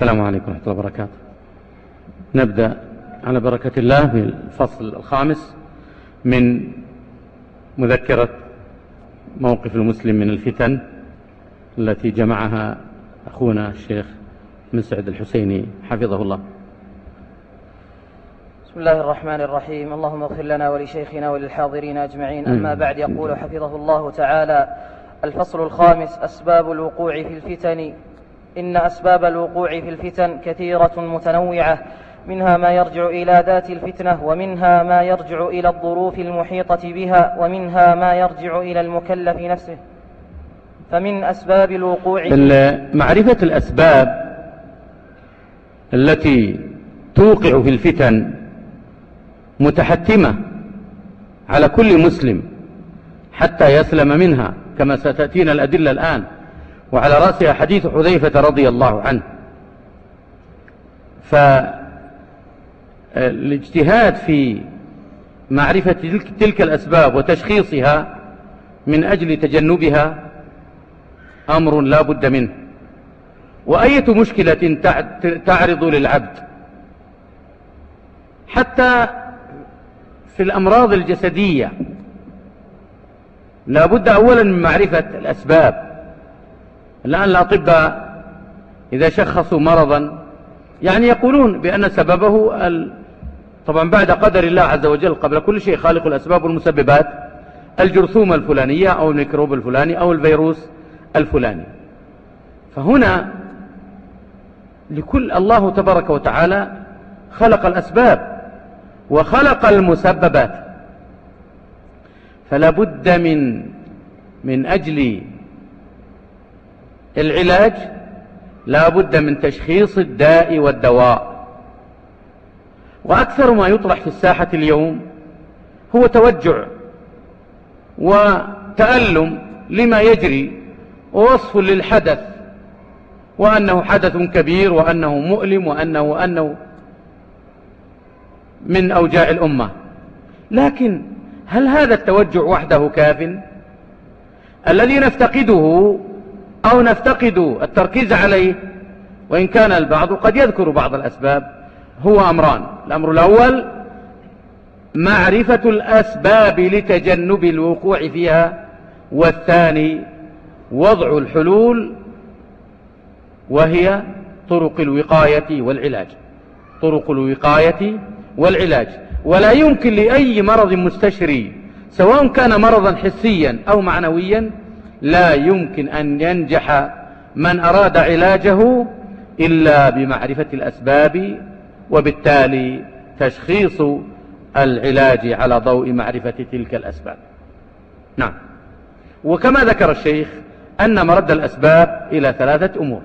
السلام عليكم ورحمة الله وبركاته. نبدأ على بركة الله بالفصل الخامس من مذكرة موقف المسلم من الفتن التي جمعها أخونا الشيخ مسعد الحسيني حفظه الله. بسم الله الرحمن الرحيم. اللهم اغفر لنا ولشيخنا وللحاضرين أجمعين. أما بعد يقول حفظه الله تعالى الفصل الخامس أسباب الوقوع في الفتن. إن أسباب الوقوع في الفتن كثيرة متنوعة منها ما يرجع إلى ذات الفتنة ومنها ما يرجع إلى الظروف المحيطة بها ومنها ما يرجع إلى المكلف نفسه. فمن أسباب الوقوع معرفة الأسباب التي توقع في الفتن متحتمة على كل مسلم حتى يسلم منها كما ستأتينا الأدلة الآن. وعلى رأسها حديث حذيفة رضي الله عنه. فالاجتهاد في معرفة تلك الأسباب وتشخيصها من أجل تجنبها أمر لا بد منه. وأية مشكلة تعرض للعبد؟ حتى في الأمراض الجسدية لا بد أولا من معرفة الأسباب. الآن الأطباء إذا شخصوا مرضا يعني يقولون بأن سببه ال... طبعا بعد قدر الله عز وجل قبل كل شيء خالق الأسباب والمسببات الجرثومة الفلانية أو الميكروب الفلاني أو الفيروس الفلاني. فهنا لكل الله تبارك وتعالى خلق الأسباب وخلق المسببات. فلا بد من من أجل العلاج لا بد من تشخيص الداء والدواء. وأكثر ما يطرح في الساحة اليوم هو توجع وتألم لما يجري ووصف للحدث وأنه حدث كبير وأنه مؤلم وأنه, وأنه من أوجاع الأمة. لكن هل هذا التوجع وحده كاف؟ الذي نفتقده أو نفتقد التركيز عليه وإن كان البعض قد يذكر بعض الأسباب. هو أمران. الأمر الأول معرفة الأسباب لتجنب الوقوع فيها. والثاني وضع الحلول وهي طرق الوقاية والعلاج. طرق الوقاية والعلاج. ولا يمكن لأي مرض مستشري سواء كان مرضا حسيا أو معنويا لا يمكن أن ينجح من أراد علاجه إلا بمعرفة الأسباب وبالتالي تشخيص العلاج على ضوء معرفة تلك الأسباب. نعم. وكما ذكر الشيخ أن مرد الأسباب إلى ثلاثة أمور.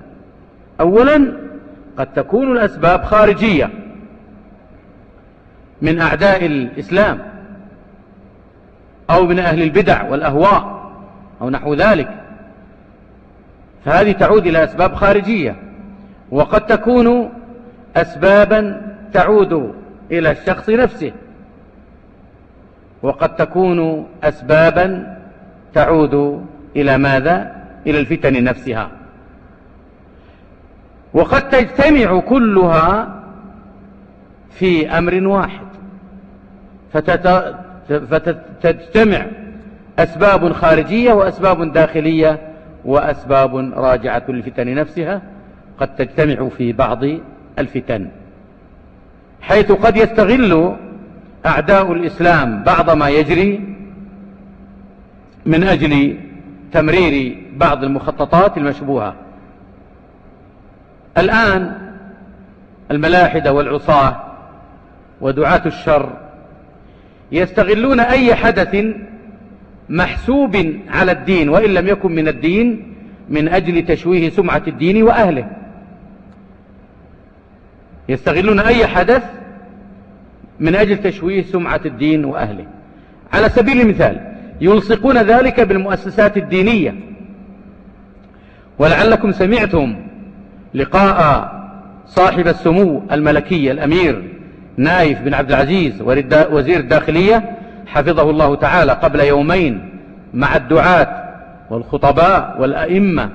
أولا قد تكون الأسباب خارجية من أعداء الإسلام أو من أهل البدع والأهواء. أو نحو ذلك. فهذه تعود إلى أسباب خارجية وقد تكون أسبابا تعود إلى الشخص نفسه وقد تكون أسبابا تعود إلى ماذا؟ إلى الفتن نفسها. وقد تجتمع كلها في أمر واحد فتجتمع أسباب خارجية وأسباب داخلية وأسباب راجعة للفتن نفسها قد تجتمع في بعض الفتن. حيث قد يستغل أعداء الإسلام بعض ما يجري من أجل تمرير بعض المخططات المشبوهة. الآن الملاحدة والعصاة ودعاة الشر يستغلون أي حدث محسوب على الدين وإن لم يكن من الدين من أجل تشويه سمعة الدين وأهله. يستغلون أي حدث من أجل تشويه سمعة الدين وأهله. على سبيل المثال يلصقون ذلك بالمؤسسات الدينية. ولعلكم سمعتم لقاء صاحب السمو الملكي الأمير نايف بن عبد العزيز وزير الداخلية حفظه الله تعالى قبل يومين مع الدعاة والخطباء والأئمة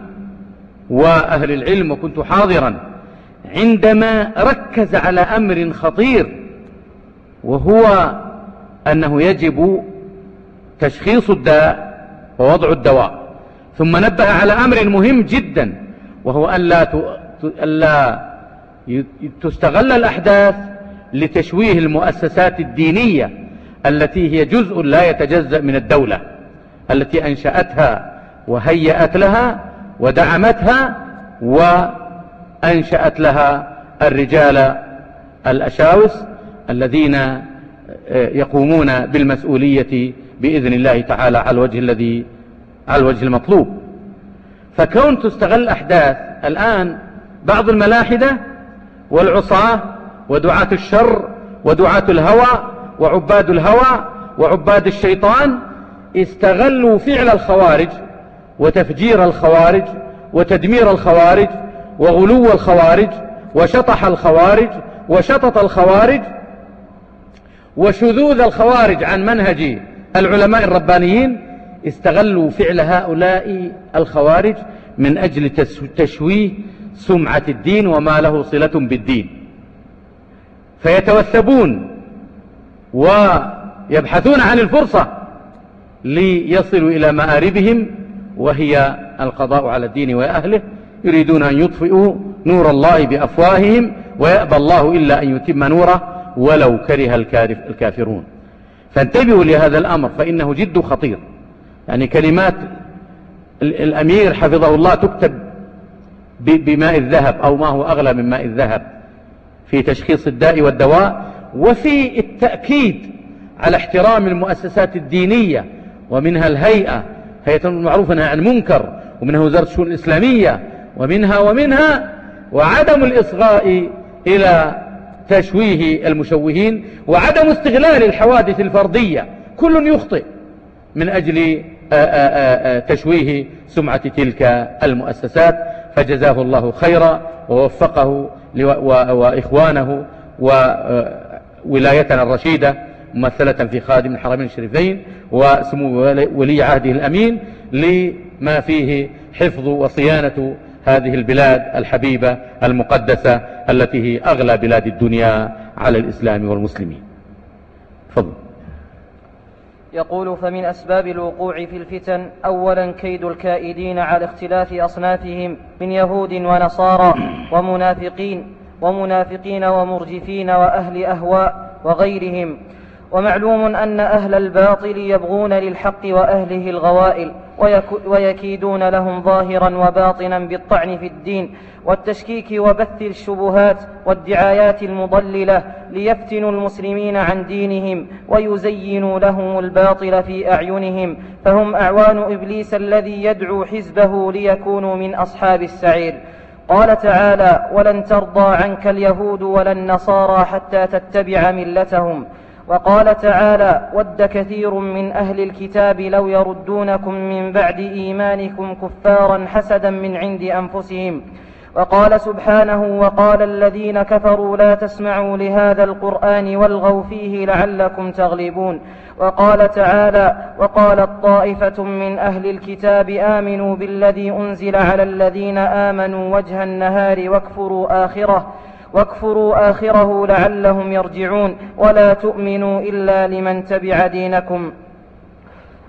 وأهل العلم وكنت حاضرا. عندما ركز على أمر خطير وهو أنه يجب تشخيص الداء ووضع الدواء. ثم نبه على أمر مهم جدا وهو أن لا تستغل الأحداث لتشويه المؤسسات الدينية التي هي جزء لا يتجزأ من الدولة التي أنشأتها وهيأت لها ودعمتها وأنشأت لها الرجال الأشاوس الذين آه، يقومون بالمسؤولية بإذن الله تعالى على الوجه الذي على الوجه المطلوب. فكون تستغل أحداث الآن بعض الملاحدة والعصاة ودعاة الشر ودعاة الهوى وعباد الهوى وعباد الشيطان استغلوا فعل الخوارج وتفجير الخوارج وتدمير الخوارج وغلو الخوارج وشطح الخوارج وشطط الخوارج وشذوذ الخوارج عن منهج العلماء الربانيين استغلوا فعل هؤلاء الخوارج من أجل تشويه سمعة الدين وما له صلة بالدين. فيتوثبون ويبحثون عن الفرصة ليصلوا إلى مآربهم وهي القضاء على الدين وأهله. يريدون أن يطفئوا نور الله بأفواههم ويأبى الله إلا أن يتم نوره ولو كره الكافرون. فانتبهوا لهذا الأمر فإنه جد خطير. يعني كلمات الأمير حفظه الله تكتب بماء الذهب أو ما هو أغلى من ماء الذهب في تشخيص الداء والدواء. وفي التأكيد على احترام المؤسسات الدينية ومنها الهيئة هيئة المعروف عن منكر ومنها وزارة الشؤون الإسلامية ومنها ومنها وعدم الإصغاء إلى تشويه المشوهين وعدم استغلال الحوادث الفردية. كل يخطئ من أجل تشويه سمعة تلك المؤسسات. فجزاه الله خيرا ووفقه وإخوانه وولايتنا الرشيدة ممثلة في خادم الحرمين الشريفين وسمو ولي عهده الأمين لما فيه حفظ وصيانة هذه البلاد الحبيبة المقدسة التي هي أغلى بلاد الدنيا على الإسلام والمسلمين. فضل يقول فمن أسباب الوقوع في الفتن أولا كيد الكائدين على اختلاف أصنافهم من يهود ونصارى ومنافقين. ومنافقين ومرجفين وأهل أهواء وغيرهم. ومعلوم أن أهل الباطل يبغون للحق وأهله الغوائل ويكيدون لهم ظاهرا وباطنا بالطعن في الدين والتشكيك وبث الشبهات والدعايات المضللة ليفتنوا المسلمين عن دينهم ويزينوا لهم الباطل في أعينهم. فهم أعوان إبليس الذي يدعو حزبه ليكونوا من أصحاب السعير. قال تعالى ولن ترضى عنك اليهود ولا النصارى حتى تتبع ملتهم وقال تعالى ود كثير من أهل الكتاب لو يردونكم من بعد إيمانكم كفارا حسدا من عند أنفسهم وقال سبحانه وقال الذين كفروا لا تسمعوا لهذا القرآن والغوا فيه لعلكم تغلبون. وقال تعالى وقالت طائفة من أهل الكتاب آمنوا بالذي أنزل على الذين آمنوا وجه النهار واكفروا آخره واكفروا آخره لعلهم يرجعون. ولا تؤمنوا إلا لمن تبع دينكم.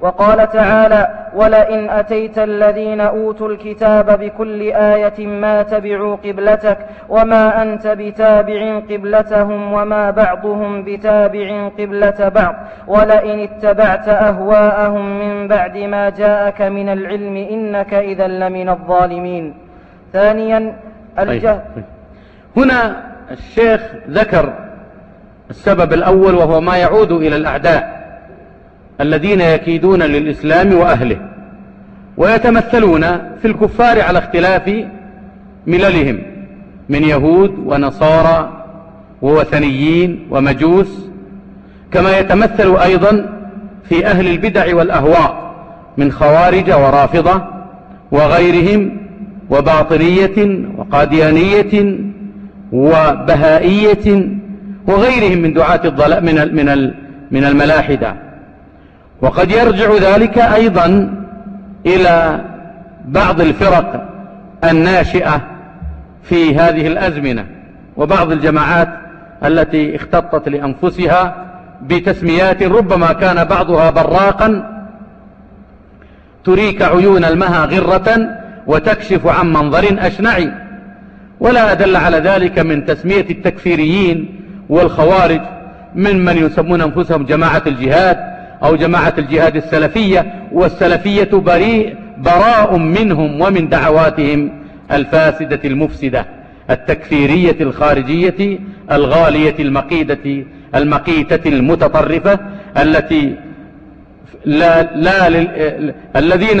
وقال تعالى ولئن أتيت الذين أوتوا الكتاب بكل آية ما تبعوا قبلتك وما أنت بتابع قبلتهم وما بعضهم بتابع قبلة بعض ولئن اتبعت أهواءهم من بعد ما جاءك من العلم إنك إذا لمن الظالمين ثانيا الجهل طيب، طيب. هنا الشيخ ذكر السبب الأول وهو ما يعود إلى الأعداء الذين يكيدون للإسلام وأهله ويتمثلون في الكفار على اختلاف مللهم من يهود ونصارى ووثنيين ومجوس كما يتمثل أيضا في أهل البدع والأهواء من خوارج ورافضة وغيرهم وباطنية وقاديانية وبهائية وغيرهم من دعاة الضلاء من من من الملاحدة. وقد يرجع ذلك أيضا إلى بعض الفرق الناشئة في هذه الأزمنة وبعض الجماعات التي اختطت لأنفسها بتسميات ربما كان بعضها براقا تريك عيون المها غرة وتكشف عن منظر أشنع ولا أدل على ذلك من تسمية التكفيريين والخوارج من من يسمون أنفسهم جماعة الجهاد أو جماعة الجهاد السلفية والسلفية بريء براء منهم ومن دعواتهم الفاسدة المفسدة التكفيرية الخارجية الغالية المقيدة المقيتة المتطرفة التي لا, لا لل... الذين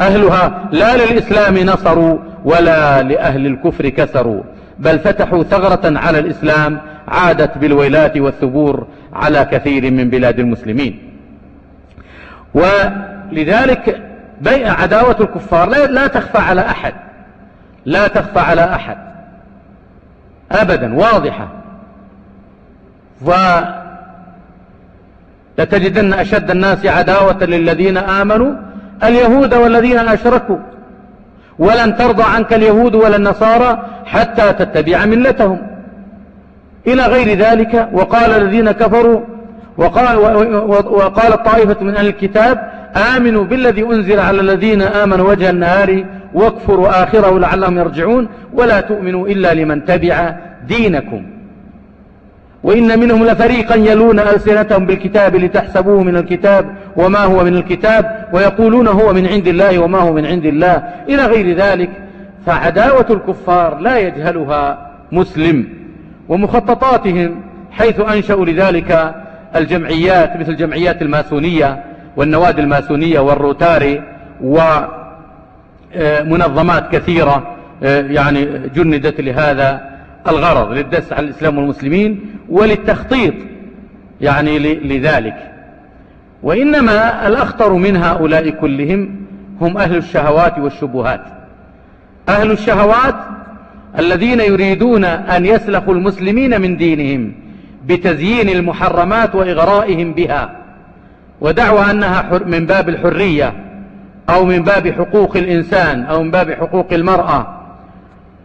أهلها لا للإسلام نصروا ولا لأهل الكفر كسروا بل فتحوا ثغرة على الإسلام عادت بالويلات والثبور على كثير من بلاد المسلمين. ولذلك بيع عداوة الكفار. لا تخفى على أحد. لا تخفى على أحد. أبدا واضحة. لتجدن أشد الناس عداوة للذين آمنوا. اليهود والذين أشركوا. ولن ترضى عنك اليهود ولا النصارى حتى تتبع ملتهم. إلى غير ذلك وقال الذين كفروا وقال وقالت طائفة من أهل الكتاب آمنوا بالذي أنزل على الذين آمنوا وجه النهار واكفروا آخره لعلهم يرجعون ولا تؤمنوا إلا لمن تبع دينكم. وإن منهم لفريقا يلون ألسنتهم بالكتاب لتحسبوه من الكتاب وما هو من الكتاب ويقولون هو من عند الله وما هو من عند الله. إلى غير ذلك فعداوة الكفار لا يجهلها مسلم. ومخططاتهم حيث أنشأوا لذلك الجمعيات مثل جمعيات الماسونية والنوادي الماسونية والروتاري ومنظمات كثيرة يعني جندت لهذا الغرض للدس على الإسلام والمسلمين وللتخطيط يعني لذلك. وإنما الأخطر من هؤلاء كلهم هم أهل الشهوات والشبهات. أهل الشهوات الذين يريدون أن يسلخوا المسلمين من دينهم. بتزيين المحرمات وإغرائهم بها ودعوى أنها من باب الحرية أو من باب حقوق الإنسان أو من باب حقوق المرأة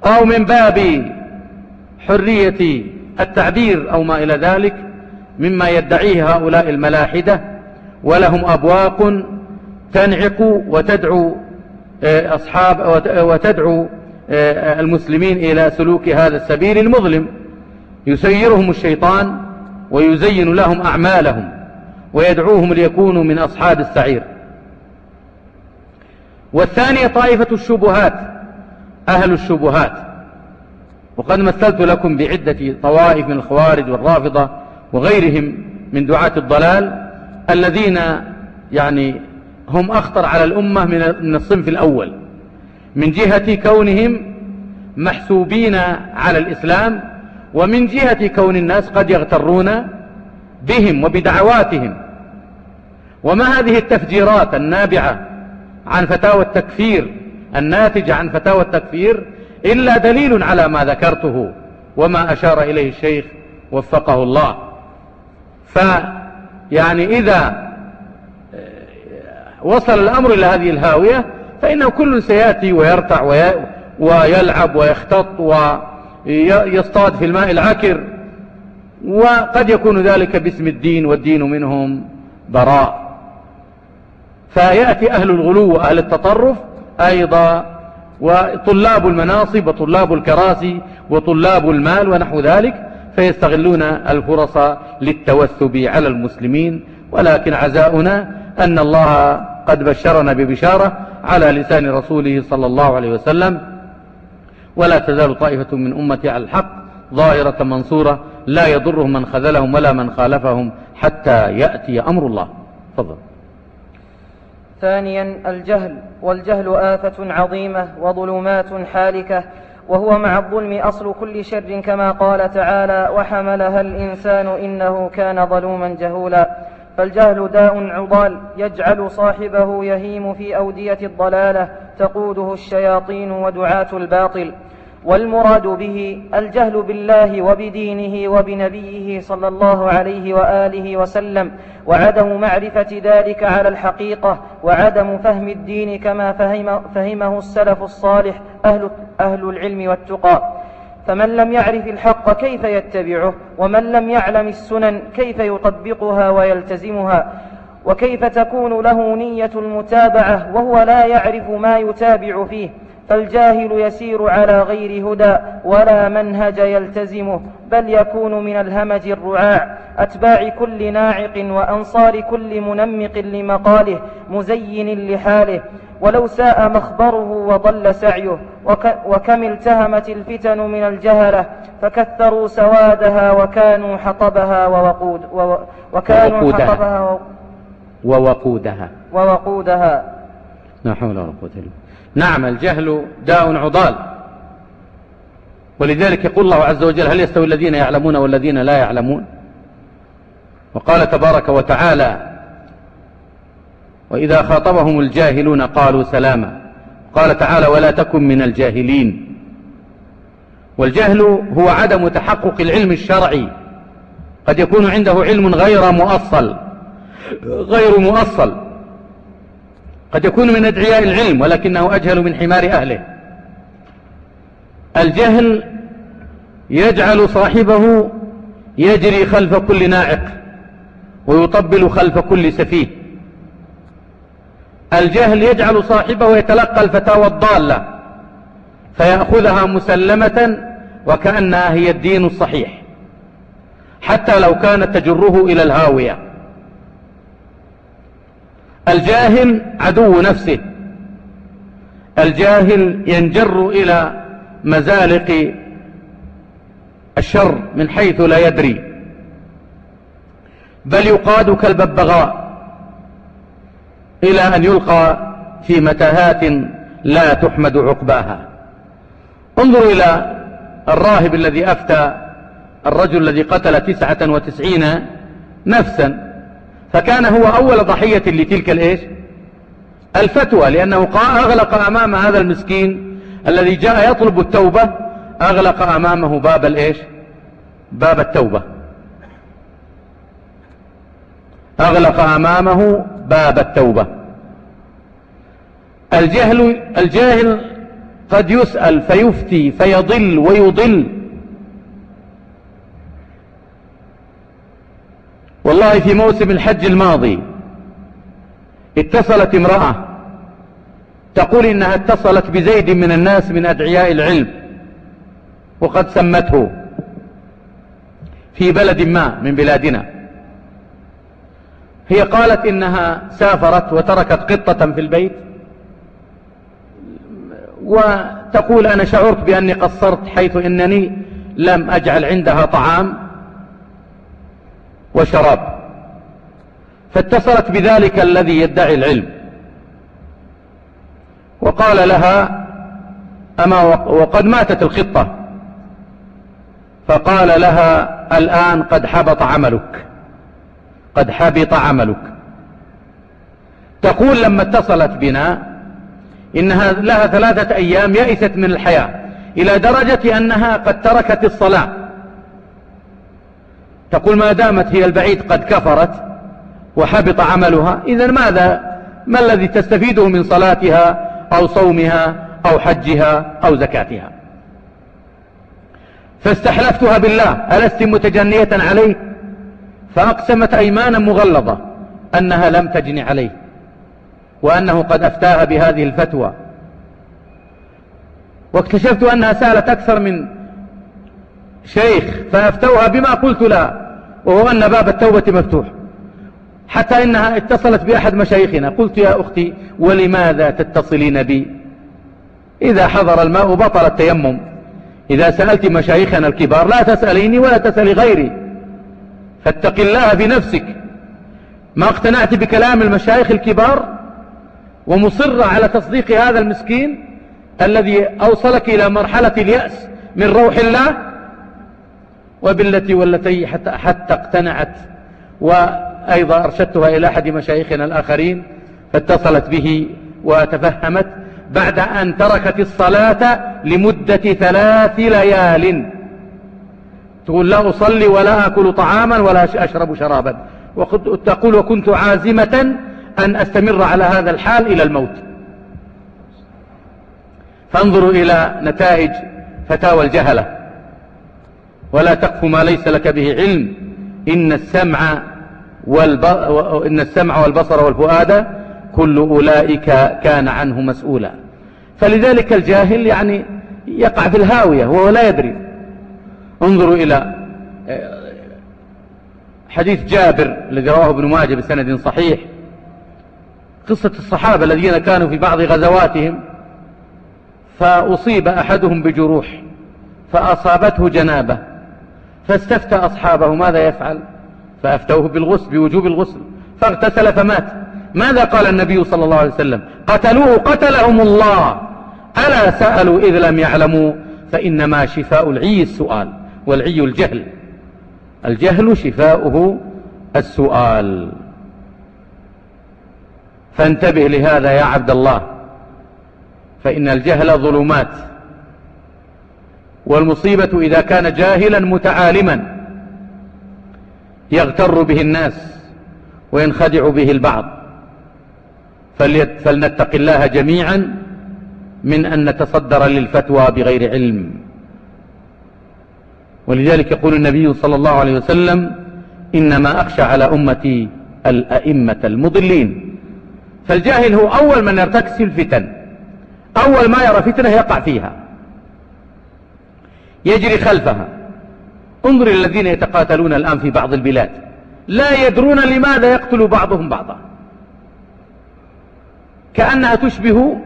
أو من باب حرية التعبير أو ما إلى ذلك مما يدعيه هؤلاء الملاحدة ولهم أبواق تنعق وتدعو آه، أصحاب وتدعو آه، المسلمين إلى سلوك هذا السبيل المظلم. يسيرهم الشيطان ويزين لهم أعمالهم ويدعوهم ليكونوا من أصحاب السعير. والثانية طائفة الشبهات أهل الشبهات. وقد مثلت لكم بعدة طوائف من الخوارج والرافضة وغيرهم من دعاة الضلال الذين يعني هم أخطر على الأمة من الصنف الأول. من جهة كونهم محسوبين على الإسلام ومن جهة كون الناس قد يغترون بهم وبدعواتهم. وما هذه التفجيرات النابعة عن فتاوى التكفير الناتجة عن فتاوى التكفير إلا دليل على ما ذكرته وما أشار إليه الشيخ وفقه الله. فيعني إذا وصل الأمر إلى هذه الهاوية فإنه كل سيأتي ويرتع ويلعب ويختط ويصطاد في الماء العكر. وقد يكون ذلك باسم الدين والدين منهم براء. فيأتي أهل الغلو وأهل التطرف أيضا وطلاب المناصب وطلاب الكراسي وطلاب المال ونحو ذلك فيستغلون الفرص للتوثب على المسلمين. ولكن عزاؤنا أن الله قد بشرنا ببشارة على لسان رسوله صلى الله عليه وسلم. ولا تزال طائفة من أمتي على الحق ظاهرة منصورة لا يضرهم من خذلهم ولا من خالفهم حتى يأتي أمر الله. فضل ثانيا الجهل والجهل آفة عظيمة وظلمات حالكة وهو مع الظلم أصل كل شر كما قال تعالى وحملها الإنسان إنه كان ظلوما جهولا فالجهل داء عضال يجعل صاحبه يهيم في أودية الضلالة تقوده الشياطين ودعاة الباطل. والمراد به الجهل بالله وبدينه وبنبيه صلى الله عليه وآله وسلم وعدم معرفة ذلك على الحقيقة وعدم فهم الدين كما فهم فهمه السلف الصالح أهل, أهل العلم والتقى. فمن لم يعرف الحق كيف يتبعه؟ ومن لم يعلم السنن كيف يطبقها ويلتزمها؟ وكيف تكون له نية المتابعة وهو لا يعرف ما يتابع فيه؟ فالجاهل يسير على غير هدى ولا منهج يلتزمه بل يكون من الهمج الرعاع. أتباع كل ناعق وأنصار كل منمق لمقاله مزين لحاله. ولو ساء مخبره وضل سعيه. وك وكم التهمت الفتن من الجهلة فكثروا سوادها وكانوا حطبها ووقود وكانوا ووقودها. حطبها ووقودها. ووقودها. لا حول ولا قوة إلا نعم الجهل داء عضال. ولذلك يقول الله عز وجل هل يستوي الذين يعلمون والذين لا يعلمون؟ وقال تبارك وتعالى وإذا خاطبهم الجاهلون قالوا سلاما. قال تعالى ولا تكن من الجاهلين. والجهل هو عدم تحقق العلم الشرعي. قد يكون عنده علم غير مؤصل غير مؤصل. قد يكون من أدعياء العلم ولكنه أجهل من حمار أهله. الجهل يجعل صاحبه يجري خلف كل ناعق ويطبل خلف كل سفيه. الجهل يجعل صاحبه يتلقى الفتاوى الضالة فيأخذها مسلمة وكأنها هي الدين الصحيح. حتى لو كانت تجره إلى الهاوية. الجاهل عدو نفسه. الجاهل ينجر إلى مزالق الشر من حيث لا يدري. بل يقاد كالببغاء إلى أن يلقى في متاهات لا تحمد عقباها. انظر إلى الراهب الذي أفتى الرجل الذي قتل تسعة وتسعين نفسا. فكان هو أول ضحية لتلك الإيش؟ الفتوى لأنه أغلق أمام هذا المسكين الذي جاء يطلب التوبة أغلق أمامه باب الإيش؟ باب التوبة. أغلق أمامه باب التوبة. الجهل الجاهل قد يسأل فيفتي فيضل ويضل. والله في موسم الحج الماضي اتصلت امرأة تقول إنها اتصلت بزيد من الناس من أدعياء العلم وقد سمته في بلد ما من بلادنا. هي قالت إنها سافرت وتركت قطة في البيت وتقول أنا شعرت بأني قصرت حيث إنني لم أجعل عندها طعام وشراب. فاتصلت بذلك الذي يدعي العلم. وقال لها أما وقد ماتت الخطة. فقال لها الآن قد حبط عملك. قد حبط عملك. تقول لما اتصلت بنا إنها لها ثلاثة أيام يئست من الحياة إلى درجة أنها قد تركت الصلاة. تقول ما دامت هي البعيد قد كفرت وحبط عملها إذا ماذا؟ ما الذي تستفيده من صلاتها أو صومها أو حجها أو زكاتها؟ فاستحلفتها بالله ألست متجنية عليه؟ فأقسمت أيمانا مغلظة أنها لم تجن عليه وأنه قد أفتاها بهذه الفتوى. واكتشفت أنها سألت أكثر من شيخ فأفتوها بما قلت لها وهو أن باب التوبة مفتوح. حتى إنها اتصلت بأحد مشايخنا. قلت يا أختي ولماذا تتصلين بي؟ إذا حضر الماء بطل التيمم. إذا سألت مشايخنا الكبار لا تسأليني ولا تسألي غيري. فاتق الله بنفسك. ما اقتنعت بكلام المشايخ الكبار؟ ومصرة على تصديق هذا المسكين الذي أوصلك إلى مرحلة اليأس من روح الله؟ وبالتي والتي حتى, حتى اقتنعت أيضا أرشدتها إلى أحد مشايخنا الآخرين فاتصلت به وتفهمت بعد أن تركت الصلاة لمدة ثلاث ليال. تقول لا أصلي ولا أكل طعاما ولا أشرب شرابا. تقول وكنت عازمة أن أستمر على هذا الحال إلى الموت. فانظروا إلى نتائج فتاوى الجهلة. ولا تقف ما ليس لك به علم. إن السمع, والب... إن السمع والبصر والفؤاد كل أولئك كان عنه مسؤولا. فلذلك الجاهل يعني يقع في الهاوية وهو لا يدري. انظروا إلى آه، حديث جابر الذي رواه ابن ماجه بسند صحيح. قصة الصحابة الذين كانوا في بعض غزواتهم فأصيب أحدهم بجروح فأصابته جنابة. فاستفتى أصحابه ماذا يفعل؟ فأفتوه بالغسل بوجوب الغسل فاغتسل فمات. ماذا قال النبي صلى الله عليه وسلم؟ قتلوه قتلهم الله. ألا سألوا إذ لم يعلموا؟ فإنما شفاء العي السؤال والعي الجهل. الجهل شفاؤه السؤال. فانتبه لهذا يا عبد الله. فإن الجهل ظلمات. والمصيبة إذا كان جاهلا متعالما يغتر به الناس وينخدع به البعض. فلنتق الله جميعا من أن نتصدر للفتوى بغير علم. ولذلك يقول النبي صلى الله عليه وسلم إنما أخشى على أمتي الأئمة المضلين. فالجاهل هو أول من يرتكس الفتن. أول ما يرى فتنة يقع فيها. يجري خلفها. انظر الذين يتقاتلون الآن في بعض البلاد. لا يدرون لماذا يقتل بعضهم بعضا. كأنها تشبه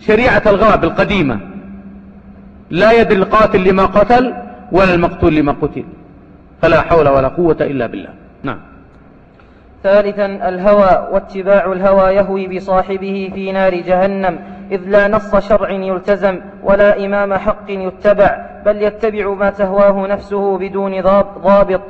شريعة الغرب القديمة. لا يدري القاتل لما قتل ولا المقتول لما قتل. فلا حول ولا قوة إلا بالله. نعم. ثالثا الهوى واتباع الهوى يهوي بصاحبه في نار جهنم. إذ لا نص شرع يلتزم ولا إمام حق يتبع بل يتبع ما تهواه نفسه بدون ضابط.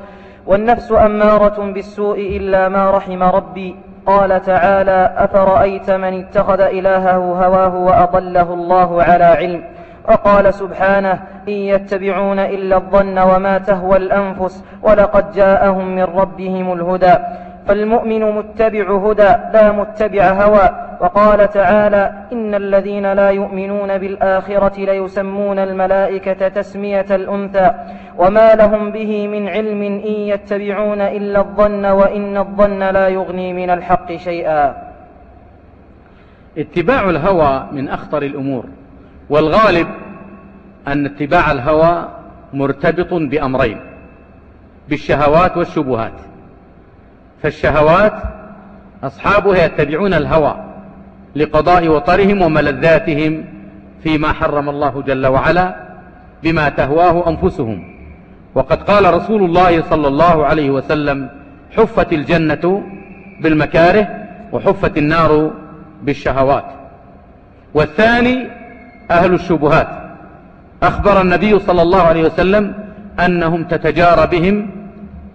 والنفس أمارة بالسوء إلا ما رحم ربي. قال تعالى أفرأيت من اتخذ إلهه هواه وأضله الله على علم؟ وقال سبحانه إن يتبعون إلا الظن وما تهوى الأنفس ولقد جاءهم من ربهم الهدى. فالمؤمن متبع هدى لا متبع هوى. وقال تعالى إن الذين لا يؤمنون بالآخرة ليسمون الملائكة تسمية الأنثى. وما لهم به من علم إن يتبعون إلا الظن وإن الظن لا يغني من الحق شيئا. اتباع الهوى من أخطر الأمور. والغالب أن اتباع الهوى مرتبط بأمرين بالشهوات والشبهات. فالشهوات أصحابها يتبعون الهوى لقضاء وطرهم وملذاتهم فيما حرم الله جل وعلا بما تهواه أنفسهم. وقد قال رسول الله صلى الله عليه وسلم حفت الجنة بالمكاره وحفت النار بالشهوات والثاني أهل الشبهات. أخبر النبي صلى الله عليه وسلم أنهم تتجارى بهم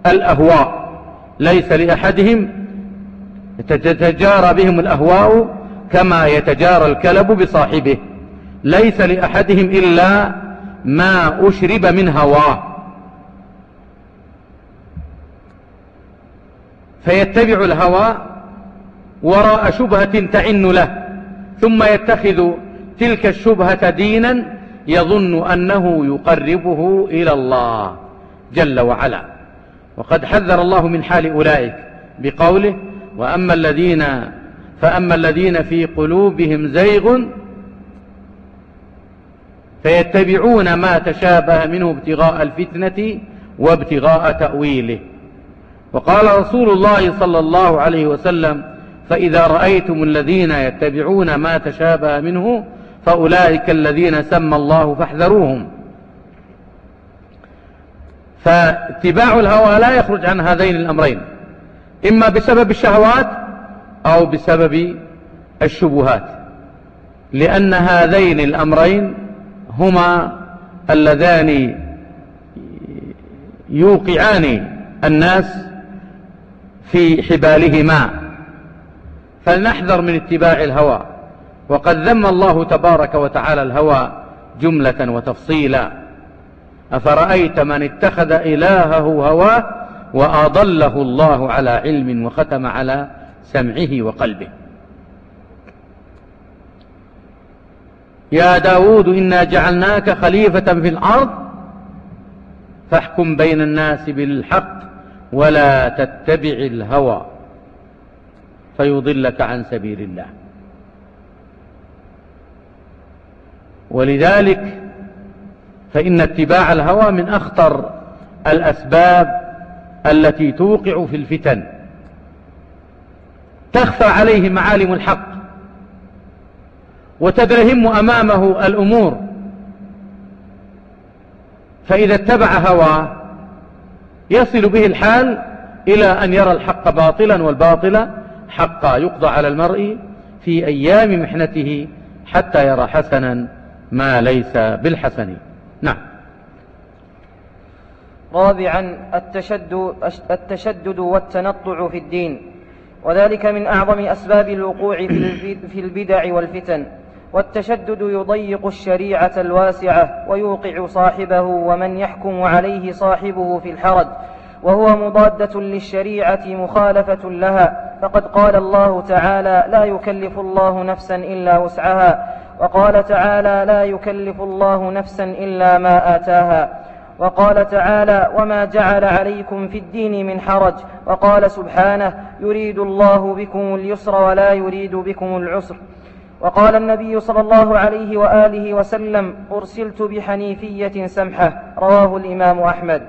الأهواء. ليس لأحدهم تتجارى بهم الأهواء كما يتجارى الكلب بصاحبه. ليس لأحدهم إلا ما أشرب من هواه. فيتبع الهوى وراء شبهة تعن له ثم يتخذ تلك الشبهة دينا يظن أنه يقربه إلى الله جل وعلا. وقد حذر الله من حال أولئك بقوله وأما الذين فأما الذين في قلوبهم زيغ فيتبعون ما تشابه منه ابتغاء الفتنة وابتغاء تأويله. وقال رسول الله صلى الله عليه وسلم فإذا رأيتم الذين يتبعون ما تشابه منه فأولئك الذين سمى الله فاحذروهم. فاتباع الهوى لا يخرج عن هذين الأمرين. إما بسبب الشهوات أو بسبب الشبهات. لأن هذين الأمرين هما اللذان يوقعان الناس في حبالهما. فلنحذر من اتباع الهوى. وقد ذم الله تبارك وتعالى الهوى جملة وتفصيلا. أفرأيت من اتخذ إلهه هواه وأضله الله على علم وختم على سمعه وقلبه. يا داود إنا جعلناك خليفة في الأرض فاحكم بين الناس بالحق ولا تتبع الهوى فيضلك عن سبيل الله. ولذلك فإن اتباع الهوى من أخطر الأسباب التي توقع في الفتن. تخفى عليه معالم الحق وتدرهم أمامه الأمور. فإذا اتبع هواه يصل به الحال إلى أن يرى الحق باطلا والباطل حقا يقضى على المرء في أيام محنته حتى يرى حسنا ما ليس بالحسن. نعم. رابعا التشدد, والتنطع في الدين. وذلك من أعظم أسباب الوقوع في البدع والفتن. والتشدد يضيق الشريعة الواسعة ويوقع صاحبه ومن يحكم عليه صاحبه في الحرج. وهو مضادة للشريعة مخالفة لها. فقد قال الله تعالى لا يكلف الله نفسا إلا وسعها وقال تعالى لا يكلف الله نفسا إلا ما آتاها. وقال تعالى وما جعل عليكم في الدين من حرج. وقال سبحانه يريد الله بكم اليسر ولا يريد بكم العسر. وقال النبي صلى الله عليه وآله وسلم أرسلت بحنيفية سمحة. رواه الإمام أحمد.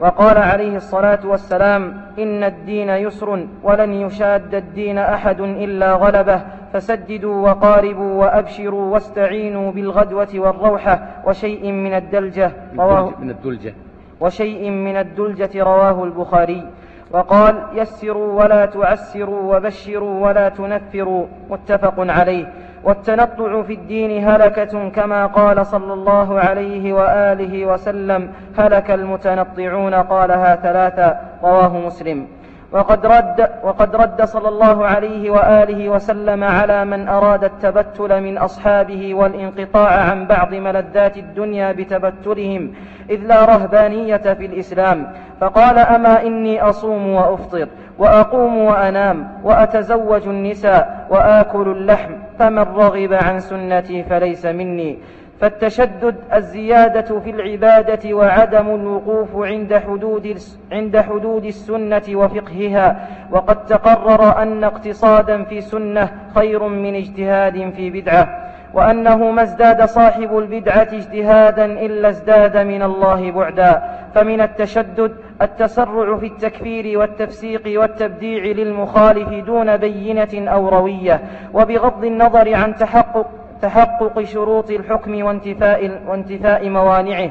وقال عليه الصلاة والسلام إن الدين يسر ولن يشاد الدين أحد إلا غلبه فسددوا وقاربوا وأبشروا واستعينوا بالغدوة والروحه وشيء من الدلجة رواه من الدلجة. وشيء من الدلجة رواه البخاري. وقال يسروا ولا تعسروا وبشروا ولا تنفروا متفق عليه. والتنطع في الدين هلكة كما قال صلى الله عليه وآله وسلم هلك المتنطعون قالها ثلاثا رواه مسلم. وقد رد, وقد رد صلى الله عليه وآله وسلم على من أراد التبتل من أصحابه والانقطاع عن بعض ملذات الدنيا بتبتلهم إذ لا رهبانية في الإسلام. فقال أما إني أصوم وأفطر؟ وأقوم وأنام وأتزوج النساء وآكل اللحم فمن رغب عن سنتي فليس مني. فالتشدد الزيادة في العبادة وعدم الوقوف عند حدود عند حدود السنة وفقهها. وقد تقرر أن اقتصادا في سنة خير من اجتهاد في بدعة. وأنه ما ازداد صاحب البدعة اجتهادا إلا ازداد من الله بعدا فمن التشدد التسرع في التكفير والتفسيق والتبديع للمخالف دون بينة أو روية وبغض النظر عن تحقق تحقق شروط الحكم وانتفاء, وانتفاء موانعه.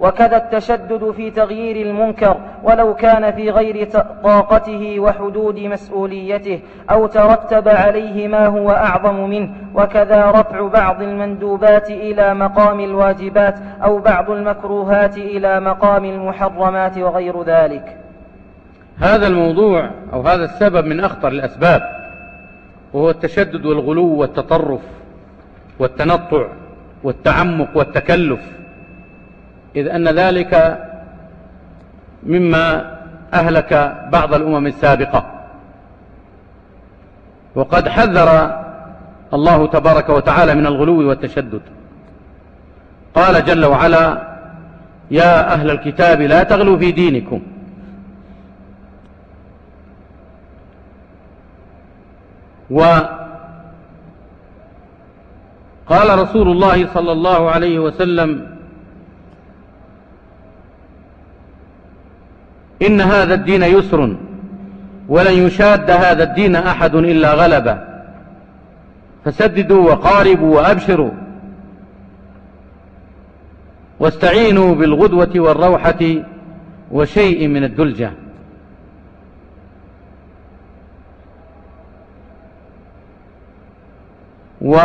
وكذا التشدد في تغيير المنكر ولو كان في غير طاقته وحدود مسؤوليته أو ترتب عليه ما هو أعظم منه. وكذا رفع بعض المندوبات إلى مقام الواجبات أو بعض المكروهات إلى مقام المحرمات وغير ذلك. هذا الموضوع أو هذا السبب من أخطر الأسباب وهو التشدد والغلو والتطرف والتنطع والتعمق والتكلف. إذ أن ذلك مما أهلك بعض الأمم السابقة. وقد حذر الله تبارك وتعالى من الغلو والتشدد. قال جل وعلا يا أهل الكتاب لا تغلوا في دينكم. وقال رسول الله صلى الله عليه وسلم إن هذا الدين يسر ولن يشاد هذا الدين أحد إلا غلبه. فسددوا وقاربوا وأبشروا. واستعينوا بالغدوة والروحة وشيء من الدلجة. و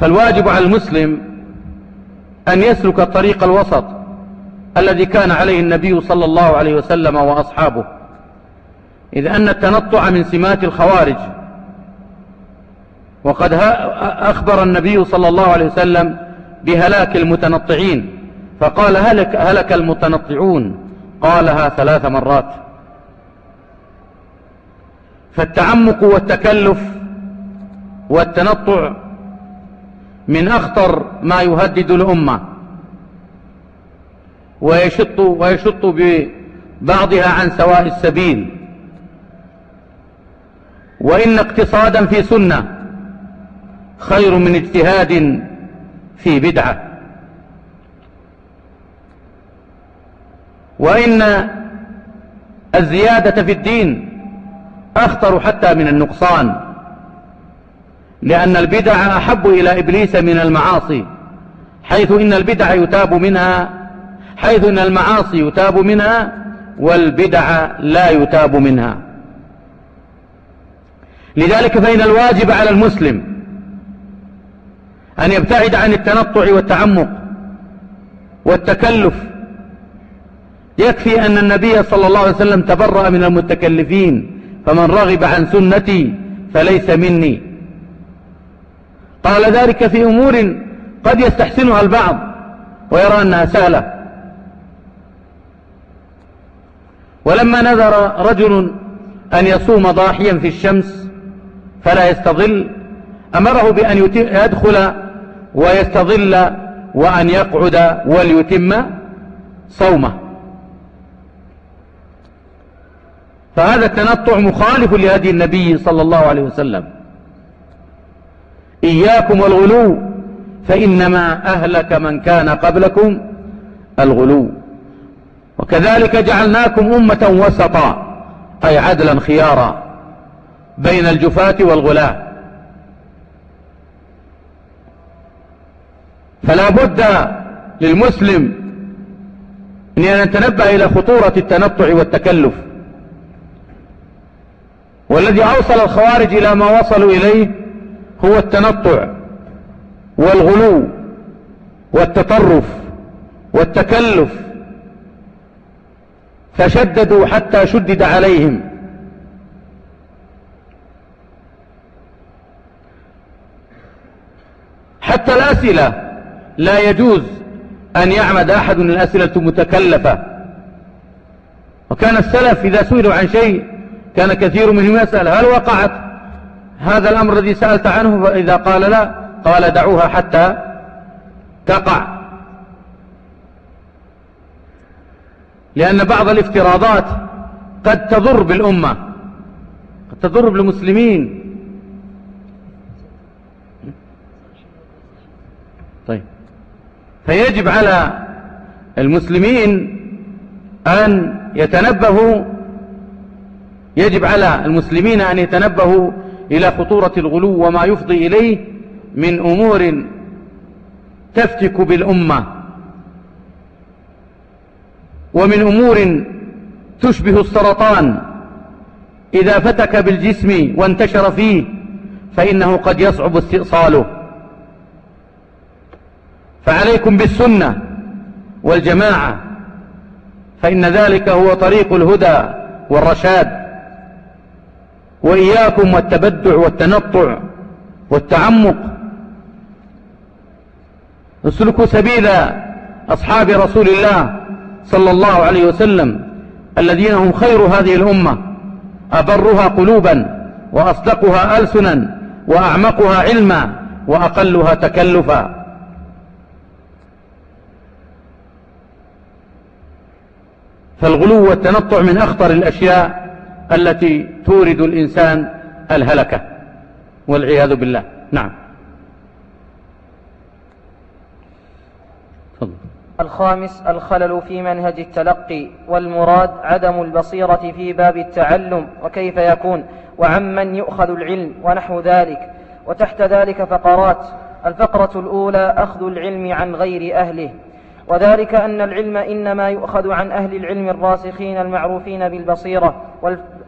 فالواجب على المسلم أن يسلك الطريق الوسط الذي كان عليه النبي صلى الله عليه وسلم وأصحابه. إذ أن التنطع من سمات الخوارج. وقد أخبر النبي صلى الله عليه وسلم بهلاك المتنطعين. فقال هلك, هلك المتنطعون؟ قالها ثلاث مرات. فالتعمق والتكلف والتنطع من أخطر ما يهدد الأمة. ويشط, ويشط ببعضها عن سواء السبيل. وإن اقتصادا في سنة خير من اجتهاد في بدعة. وإن الزيادة في الدين أخطر حتى من النقصان. لأن البدع أحب إلى إبليس من المعاصي حيث إن البدع يتاب منها حيث إن المعاصي يتاب منها والبدع لا يتاب منها. لذلك فإن الواجب على المسلم أن يبتعد عن التنطع والتعمق والتكلف. يكفي أن النبي صلى الله عليه وسلم تبرأ من المتكلفين فمن رغب عن سنتي فليس مني. قال ذلك في أمور قد يستحسنها البعض ويرى أنها سهلة. ولما نذر رجل أن يصوم ضاحيا في الشمس فلا يستظل أمره بأن يدخل ويستظل وأن يقعد وليتم صومه. فهذا التنطع مخالف لهدي النبي صلى الله عليه وسلم. إياكم والغلو فإنما أهلك من كان قبلكم الغلو. وكذلك جعلناكم أمة وسطا أي عدلا خيارا بين الجفاة والغلاة. فلا بد للمسلم أن يتنبه إلى خطورة التنطع والتكلف. والذي أوصل الخوارج إلى ما وصلوا إليه هو التنطع والغلو والتطرف والتكلف. فشددوا حتى شدد عليهم. حتى الأسئلة لا يجوز أن يعمد أحد من الأسئلة المتكلفة. وكان السلف إذا سئلوا عن شيء كان كثير منهم يسأل هل وقعت؟ هذا الأمر الذي سألت عنه فإذا قال لا قال دعوها حتى تقع. لأن بعض الافتراضات قد تضر بالأمة قد تضر بالمسلمين. طيب. فيجب على المسلمين أن يتنبهوا يجب على المسلمين أن يتنبهوا إلى خطورة الغلو وما يفضي إليه من أمور تفتك بالأمة ومن أمور تشبه السرطان. إذا فتك بالجسم وانتشر فيه فإنه قد يصعب استئصاله. فعليكم بالسنة والجماعة فإن ذلك هو طريق الهدى والرشاد. وإياكم والتبدع والتنطع والتعمق. اسلكوا سبيل أصحاب رسول الله صلى الله عليه وسلم الذين هم خير هذه الأمة أبرها قلوبا وأصدقها ألسنا وأعمقها علما وأقلها تكلفا. فالغلو والتنطع من أخطر الأشياء التي تورد الإنسان الهلكة والعياذ بالله. نعم. الخامس الخلل في منهج التلقي والمراد عدم البصيرة في باب التعلم وكيف يكون وعمن يؤخذ العلم ونحو ذلك. وتحت ذلك فقرات الفقرة الأولى أخذ العلم عن غير أهله. وذلك أن العلم إنما يؤخذ عن أهل العلم الراسخين المعروفين بالبصيرة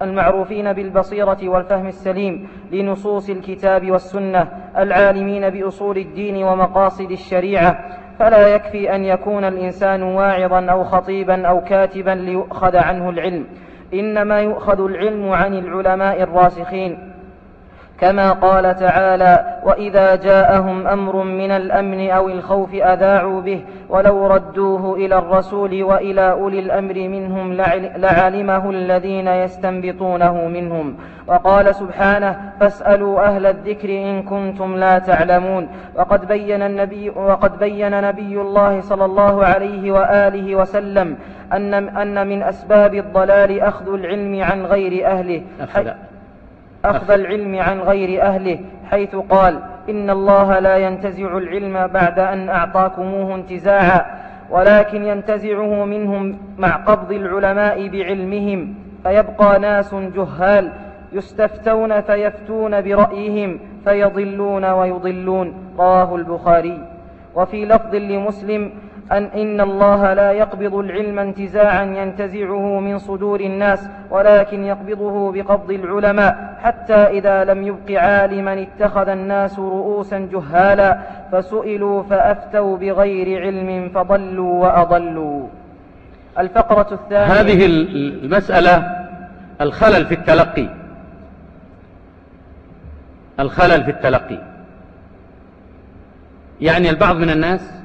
المعروفين بالبصيرة والفهم السليم لنصوص الكتاب والسنة العالمين بأصول الدين ومقاصد الشريعة. فلا يكفي أن يكون الإنسان واعظا أو خطيبا أو كاتبا ليؤخذ عنه العلم. إنما يؤخذ العلم عن العلماء الراسخين. كما قال تعالى واذا جاءهم أمر من الامن أو الخوف اذاعوا به ولو ردوه إلى الرسول والى اولي الامر منهم لعلمه الذين يستنبطونه منهم. وقال سبحانه فاسالوا أهل الذكر ان كنتم لا تعلمون. وقد بين النبي وقد بين نبي الله صلى الله عليه واله وسلم ان ان من اسباب الضلال اخذ العلم عن غير اهله. أخذ أخذ العلم عن غير أهله حيث قال إن الله لا ينتزع العلم بعد أن أعطاكموه انتزاعا ولكن ينتزعه منهم مع قبض العلماء بعلمهم فيبقى ناس جهال يستفتون فيفتون برأيهم فيضلون ويضلون. رواه البخاري. وفي لفظ لمسلم أن إن الله لا يقبض العلم انتزاعا ينتزعه من صدور الناس ولكن يقبضه بقبض العلماء حتى إذا لم يبق عالما اتخذ الناس رؤوسا جهالا فسئلوا فأفتوا بغير علم فضلوا وأضلوا. الفقرة الثانية. هذه المسألة الخلل في التلقي. الخلل في التلقي. يعني البعض من الناس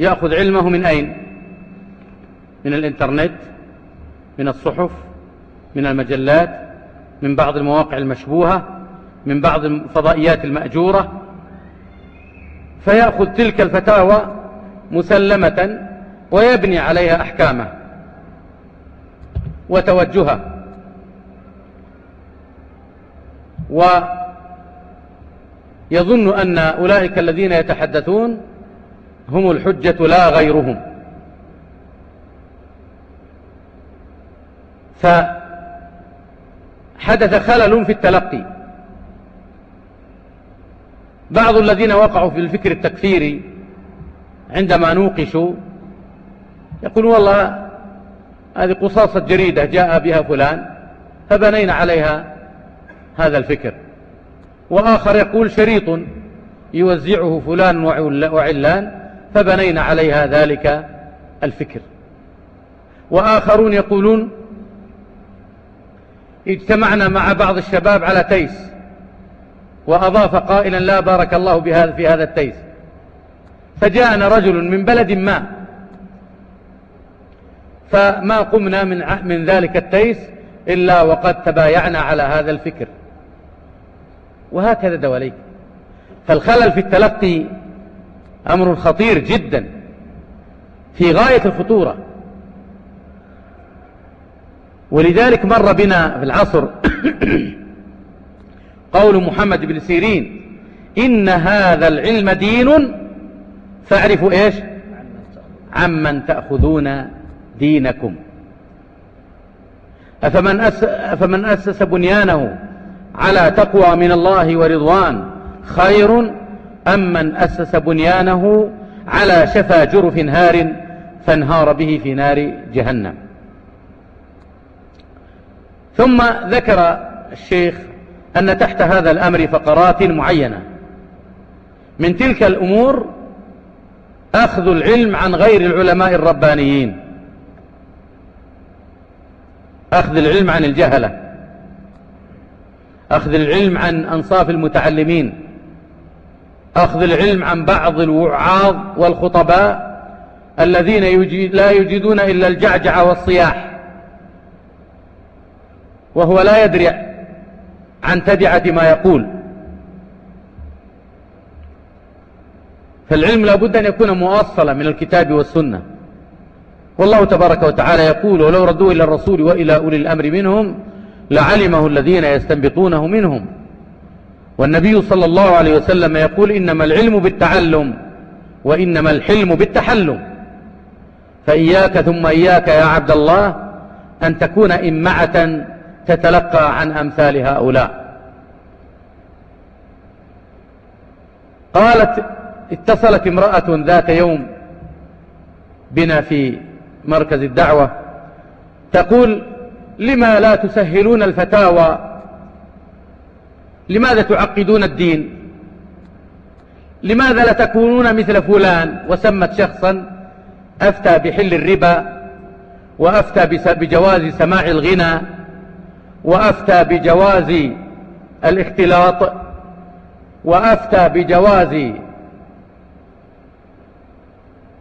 يأخذ علمه من أين؟ من الإنترنت من الصحف من المجلات من بعض المواقع المشبوهة من بعض الفضائيات المأجورة. فيأخذ تلك الفتاوى مسلمة ويبني عليها أحكامه وتوجهه. ويظن أن أولئك الذين يتحدثون هم الحجة لا غيرهم. فحدث خلل في التلقي. بعض الذين وقعوا في الفكر التكفيري عندما نوقشوا يقولون والله هذه قصاصة جريدة جاء بها فلان فبنينا عليها هذا الفكر. وآخر يقول شريط يوزعه فلان وعلان فبنينا عليها ذلك الفكر. وآخرون يقولون اجتمعنا مع بعض الشباب على تيس وأضاف قائلا لا بارك الله بهذا في هذا التيس. فجاءنا رجل من بلد ما فما قمنا من من ذلك التيس إلا وقد تبايعنا على هذا الفكر. وهكذا دواليك. فالخلل في التلقي أمر خطير جدا في غاية الخطورة. ولذلك مر بنا في العصر قول محمد بن سيرين إن هذا العلم دين فأعرفوا إيش؟ عمن تأخذون دينكم. أفمن, أس أفمن أسس بنيانه على تقوى من الله ورضوان خير أم من أسس بنيانه على شفا جرف هار فانهار به في نار جهنم. ثم ذكر الشيخ أن تحت هذا الأمر فقرات معينة. من تلك الأمور أخذ العلم عن غير العلماء الربانيين. أخذ العلم عن الجهلة. أخذ العلم عن أنصاف المتعلمين. أخذ العلم عن بعض الوعاظ والخطباء الذين لا يجدون إلا الجعجع والصياح. وهو لا يدري عن تبعة ما يقول. فالعلم لابد أن يكون مؤصلا من الكتاب والسنة. والله تبارك وتعالى يقول ولو ردوا إلى الرسول وإلى أولي الأمر منهم لعلمه الذين يستنبطونه منهم. والنبي صلى الله عليه وسلم يقول إنما العلم بالتعلم وإنما الحلم بالتحلم. فإياك ثم إياك يا عبد الله أن تكون إمعة تتلقى عن أمثال هؤلاء. قالت اتصلت امرأة ذات يوم بنا في مركز الدعوة تقول لما لا تسهلون الفتاوى لماذا تعقدون الدين؟ لماذا لا تكونون مثل فلان وسمت شخصا أفتى بحل الربا وأفتى بجواز سماع الغنى وأفتى بجواز الاختلاط وأفتى بجواز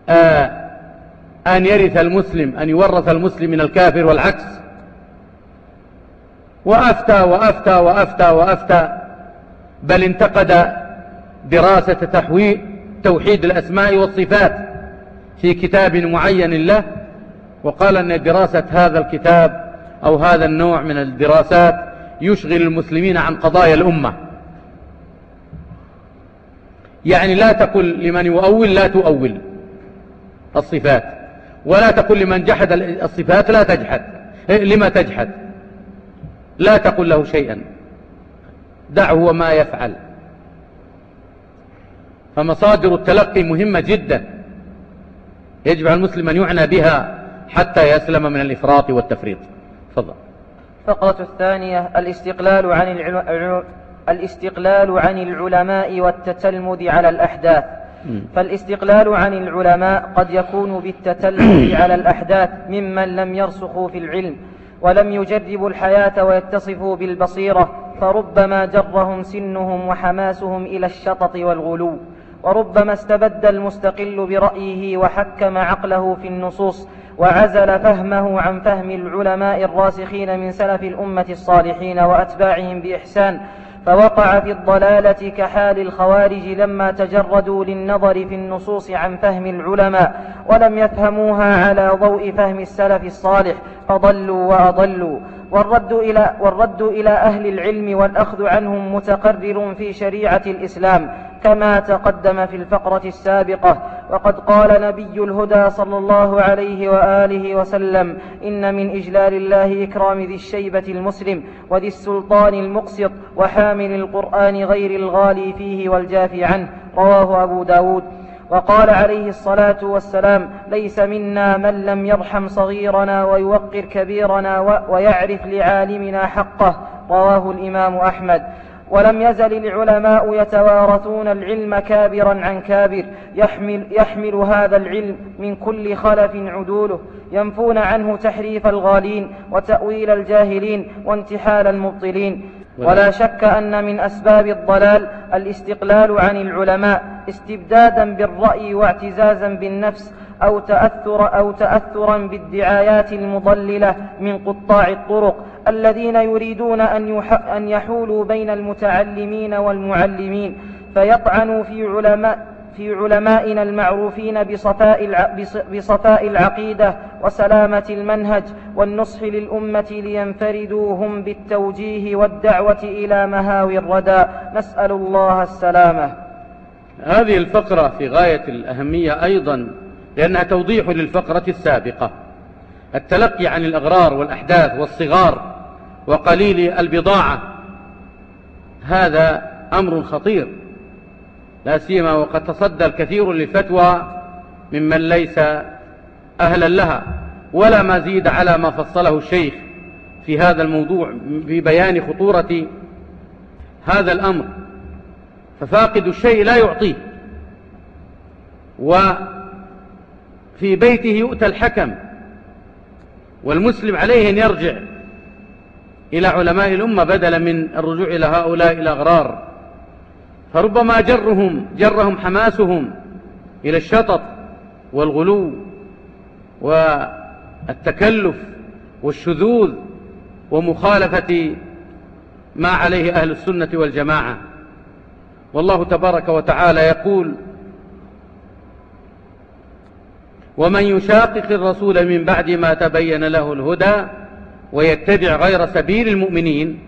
آه أن يرث المسلم أن يورث المسلم من الكافر والعكس؟ وأفتى وأفتى وأفتى وأفتى بل انتقد دراسة تحويل توحيد الأسماء والصفات في كتاب معين له وقال أن دراسة هذا الكتاب أو هذا النوع من الدراسات يشغل المسلمين عن قضايا الأمة. يعني لا تقل لمن يؤول لا تؤول الصفات ولا تقل لمن جحد الصفات لا تجحد. لما تجحد؟ لا تقل له شيئا. دعه وما يفعل. فمصادر التلقي مهمة جدا. يجب على المسلم أن يعنى بها حتى يسلم من الإفراط والتفريط. تفضل. الفقرة الثانية الاستقلال عن العلم الاستقلال عن العلماء والتتلمذ على الأحداث. فالاستقلال عن العلماء قد يكون بالتتلمذ على الأحداث ممن لم يرسخوا في العلم. ولم يجربوا الحياة ويتصفوا بالبصيرة فربما جرهم سنهم وحماسهم إلى الشطط والغلو وربما استبد المستقل برأيه وحكم عقله في النصوص وعزل فهمه عن فهم العلماء الراسخين من سلف الأمة الصالحين وأتباعهم بإحسان فوقع في الضلالة كحال الخوارج لما تجردوا للنظر في النصوص عن فهم العلماء ولم يفهموها على ضوء فهم السلف الصالح فضلوا وأضلوا. والرد إلى, والرد إلى أهل العلم والأخذ عنهم متقرر في شريعة الإسلام كما تقدم في الفقرة السابقة. وقد قال نبي الهدى صلى الله عليه وآله وسلم إن من إجلال الله إكرام ذي الشيبة المسلم وذي السلطان المقسط وحامل القرآن غير الغالي فيه والجافي عنه. رواه أبو داود. وقال عليه الصلاة والسلام ليس منا من لم يرحم صغيرنا ويوقر كبيرنا ويعرف لعالمنا حقه. رواه الإمام أحمد. ولم يزل العلماء يتوارثون العلم كابرا عن كابر يحمل, يحمل هذا العلم من كل خلف عدوله ينفون عنه تحريف الغالين وتأويل الجاهلين وانتحال المبطلين. ولا شك أن من أسباب الضلال الاستقلال عن العلماء استبدادا بالرأي واعتزازا بالنفس أو تأثر أو تأثرا بالدعايات المضللة من قطاع الطرق. الذين يريدون أن, أن يحولوا بين المتعلمين والمعلمين فيطعنوا في علماء في علمائنا المعروفين بصفاء, بصفاء العقيدة وسلامة المنهج والنصح للأمة لينفردوا هم بالتوجيه والدعوة إلى مهاوي الردى. نسأل الله السلامة. هذه الفقرة في غاية الأهمية أيضا لأنها توضيح للفقرة السابقة. التلقي عن الأغرار والأحداث والصغار وقليل البضاعة. هذا أمر خطير. لا سيما وقد تصدى الكثير للفتوى ممن ليس أهلا لها ولا مزيد على ما فصله الشيخ في هذا الموضوع في بيان خطورة هذا الأمر. ففاقد الشيء لا يعطيه. وفي بيته يؤتى الحكم والمسلم عليه أن يرجع إلى علماء الأمة بدلا من الرجوع إلى هؤلاء الأغرار. فربما جرهم جرهم حماسهم إلى الشطط والغلو والتكلف والشذوذ ومخالفة ما عليه أهل السنة والجماعة. والله تبارك وتعالى يقول ومن يشاقق الرسول من بعد ما تبين له الهدى ويتبع غير سبيل المؤمنين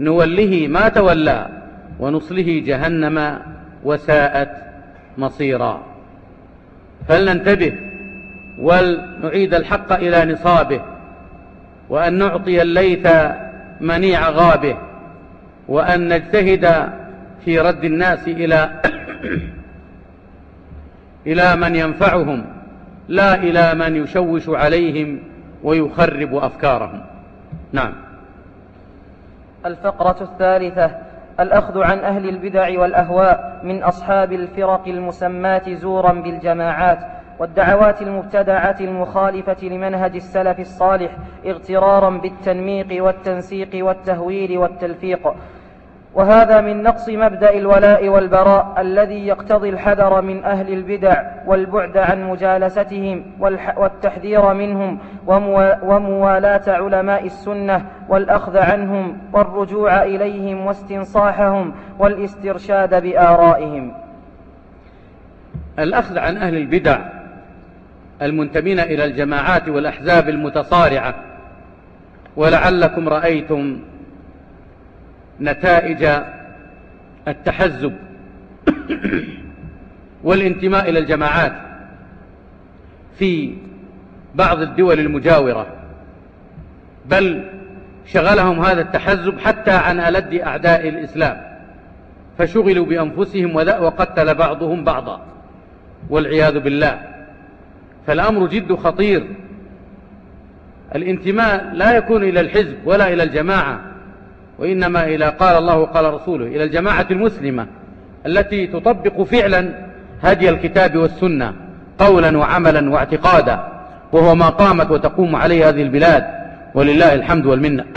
نوله ما تولى ونصله جهنم وساءت مصيرا. فلننتبه ولنعيد الحق إلى نصابه وأن نعطي الليث منيع غابه وأن نجتهد في رد الناس إلى إلى من ينفعهم لا إلى من يشوش عليهم ويخرب أفكارهم. نعم. الفقرة الثالثة الأخذ عن أهل البدع والأهواء من أصحاب الفرق المسماة زورا بالجماعات والدعوات المبتدعة المخالفة لمنهج السلف الصالح اغترارا بالتنميق والتنسيق والتهويل والتلفيق. وهذا من نقص مبدأ الولاء والبراء الذي يقتضي الحذر من أهل البدع والبعد عن مجالستهم والتحذير منهم وموالاة علماء السنة والأخذ عنهم والرجوع إليهم واستنصاحهم والاسترشاد بآرائهم. الأخذ عن أهل البدع المنتمين إلى الجماعات والأحزاب المتصارعة ولعلكم رأيتم نتائج التحزب والانتماء إلى الجماعات في بعض الدول المجاورة بل شغلهم هذا التحزب حتى عن ألد أعداء الإسلام فشغلوا بأنفسهم وقتل بعضهم بعضا والعياذ بالله. فالأمر جد خطير. الانتماء لا يكون إلى الحزب ولا إلى الجماعة. وإنما إلى قال الله وقال رسوله إلى الجماعة المسلمة التي تطبق فعلا هدي الكتاب والسنة قولا وعملا واعتقادا وهو ما قامت وتقوم عليه هذه البلاد ولله الحمد والمنة.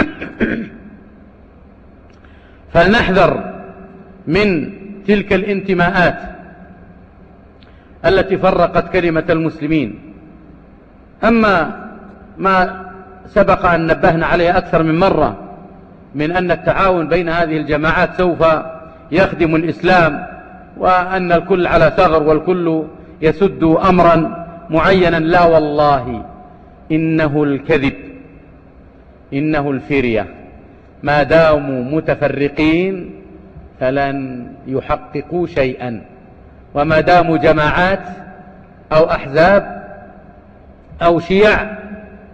فلنحذر من تلك الانتماءات التي فرقت كلمة المسلمين. أما ما سبق أن نبهنا عليه أكثر من مرة من أن التعاون بين هذه الجماعات سوف يخدم الإسلام وأن الكل على ثغر والكل يسد أمرا معينا. لا والله إنه الكذب إنه الفرية. ما داموا متفرقين فلن يحققوا شيئا. وما داموا جماعات أو أحزاب أو شيع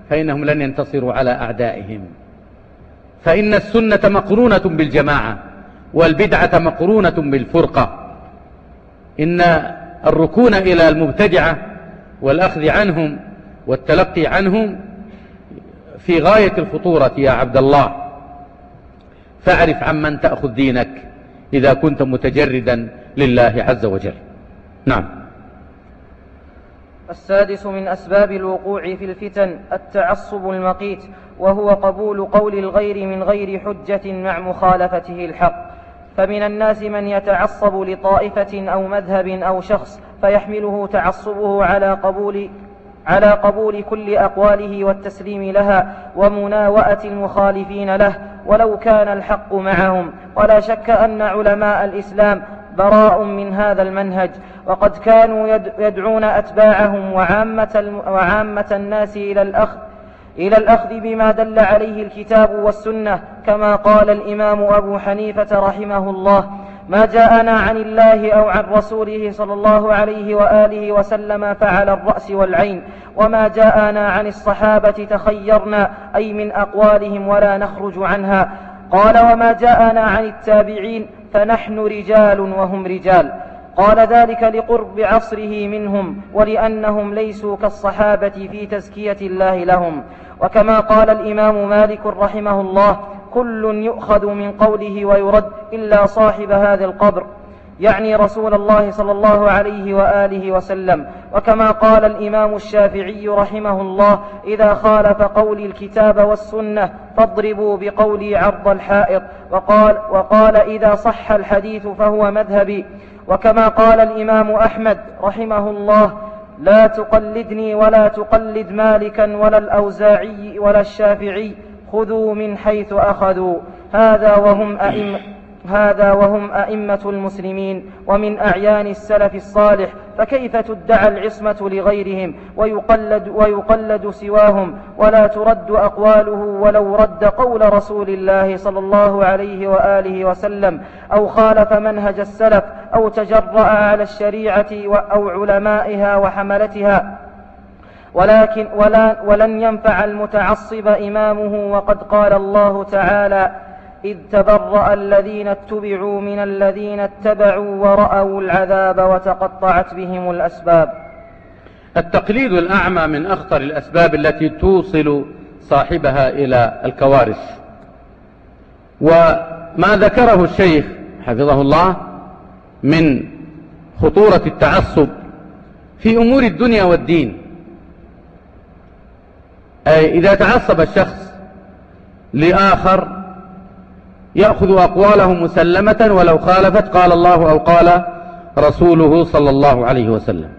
فإنهم لن ينتصروا على أعدائهم. فإن السنة مقرونة بالجماعة والبدعة مقرونة بالفرقة. إن الركون إلى المبتدعة والأخذ عنهم والتلقي عنهم في غاية الخطورة يا عبد الله. فاعرف عمن تأخذ دينك إذا كنت متجردا لله عز وجل. نعم. السادس من أسباب الوقوع في الفتن التعصب المقيت وهو قبول قول الغير من غير حجة مع مخالفته الحق. فمن الناس من يتعصب لطائفة أو مذهب أو شخص فيحمله تعصبه على قبول على قبول كل أقواله والتسليم لها ومناوأة المخالفين له ولو كان الحق معهم. ولا شك أن علماء الإسلام براء من هذا المنهج وقد كانوا يدعون أتباعهم وعامة, وعامة الناس إلى الأخذ إلى الأخذ بما دل عليه الكتاب والسنة كما قال الإمام أبو حنيفة رحمه الله. ما جاءنا عن الله أو عن رسوله صلى الله عليه وآله وسلم فعلى الرأس والعين وما جاءنا عن الصحابة تخيرنا أي من أقوالهم ولا نخرج عنها. قال وما جاءنا عن التابعين فنحن رجال وهم رجال. قال ذلك لقرب عصره منهم ولأنهم ليسوا كالصحابة في تزكية الله لهم. وكما قال الإمام مالك رحمه الله كل يؤخذ من قوله ويرد إلا صاحب هذا القبر. يعني رسول الله صلى الله عليه وآله وسلم. وكما قال الإمام الشافعي رحمه الله إذا خالف قولي الكتاب والسنة فاضربوا بقولي عرض الحائط. وقال, وقال إذا صح الحديث فهو مذهبي. وكما قال الإمام أحمد رحمه الله لا تقلدني ولا تقلد مالكا ولا الأوزاعي ولا الشافعي. خذوا من حيث أخذوا. هذا وهم أئمة هذا وهم أئمة المسلمين ومن أعيان السلف الصالح. فكيف تدعى العصمة لغيرهم ويقلد, ويقلد سواهم؟ ولا ترد أقواله ولو رد قول رسول الله صلى الله عليه وآله وسلم. أو خالف منهج السلف أو تجرأ على الشريعة أو علمائها وحملتها. ولكن ولا ولن ينفع المتعصب إمامه وقد قال الله تعالى إذ تبرأ الذين اتبعوا من الذين اتبعوا ورأوا العذاب وتقطعت بهم الأسباب. التقليد الأعمى من أخطر الأسباب التي توصل صاحبها إلى الكوارث. وما ذكره الشيخ حفظه الله من خطورة التعصب في أمور الدنيا والدين. إذا تعصب الشخص لآخر يأخذ أقواله مسلمة ولو خالفت قال الله أو قال رسوله صلى الله عليه وسلم.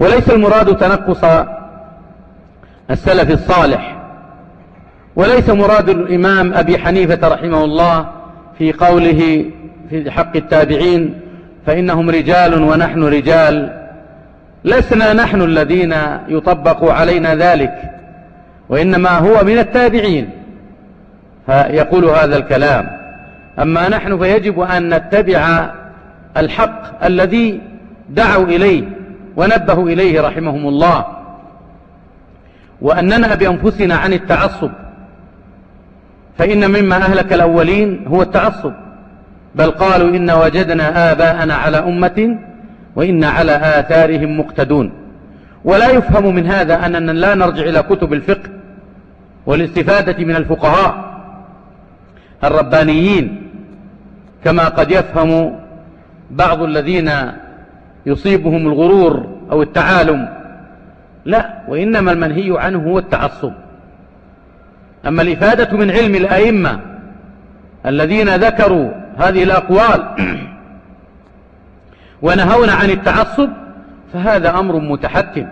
وليس المراد تنقص السلف الصالح. وليس مراد الإمام أبي حنيفة رحمه الله في قوله في حق التابعين فإنهم رجال ونحن رجال. لسنا نحن الذين يطبق علينا ذلك. وإنما هو من التابعين. يقول هذا الكلام. أما نحن فيجب أن نتبع الحق الذي دعوا إليه ونبهوا إليه رحمهم الله. وأن ننهى بأنفسنا عن التعصب. فإن مما أهلك الأولين هو التعصب. بل قالوا إن وجدنا آباءنا على أمة وإن على آثارهم مقتدون. ولا يفهم من هذا أننا لا نرجع إلى كتب الفقه والاستفادة من الفقهاء الربانيين كما قد يفهم بعض الذين يصيبهم الغرور أو التعالم. لا وإنما المنهي عنه هو التعصب. أما الإفادة من علم الأئمة الذين ذكروا هذه الأقوال ونهونا عن التعصب فهذا أمر متحتم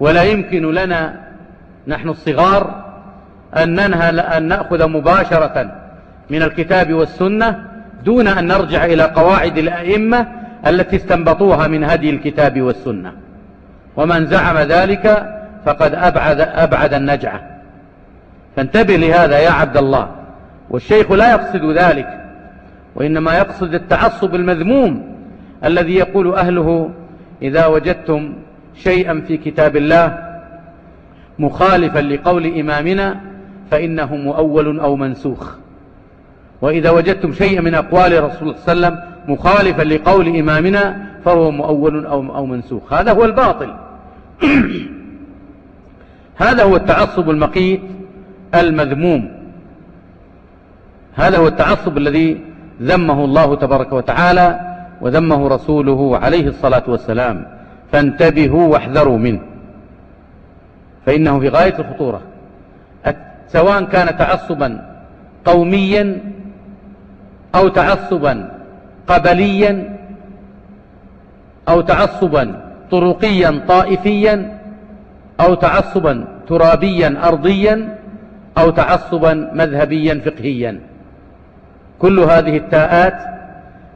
ولا يمكن لنا نحن الصغار أن ننهى أن نأخذ مباشرة من الكتاب والسنة دون أن نرجع إلى قواعد الأئمة التي استنبطوها من هدي الكتاب والسنة. ومن زعم ذلك فقد أبعد, أبعد النجعة. فانتبه لهذا يا عبد الله. والشيخ لا يقصد ذلك وإنما يقصد التعصب المذموم الذي يقول أهله إذا وجدتم شيئا في كتاب الله مخالفا لقول إمامنا فإنه مؤول أو منسوخ. وإذا وجدتم شيئا من أقوال رسول الله صلى الله عليه وسلم مخالفا لقول إمامنا فهو مؤول أو, أو منسوخ. هذا هو الباطل. هذا هو التعصب المقيت المذموم. هذا هو التعصب الذي ذمه الله تبارك وتعالى وذمه رسوله عليه الصلاة والسلام فانتبهوا واحذروا منه. فإنه في غاية الخطورة. سواء كان تعصبا قوميا أو تعصبا قبليا أو تعصبا طرقيا طائفيا أو تعصبا ترابيا أرضيا أو تعصبا مذهبيا فقهيا. كل هذه التاءات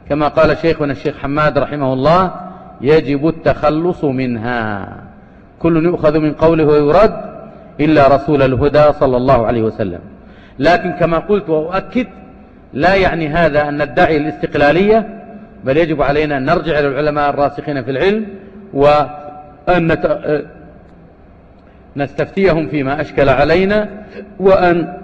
كما قال شيخنا الشيخ حماد رحمه الله يجب التخلص منها كل يؤخذ من قوله ويرد إلا رسول الهدى صلى الله عليه وسلم لكن كما قلت وأؤكد لا يعني هذا أن ندعي الاستقلالية بل يجب علينا أن نرجع إلى العلماء الراسخين في العلم وأن. نستفتيهم فيما أشكل علينا وأن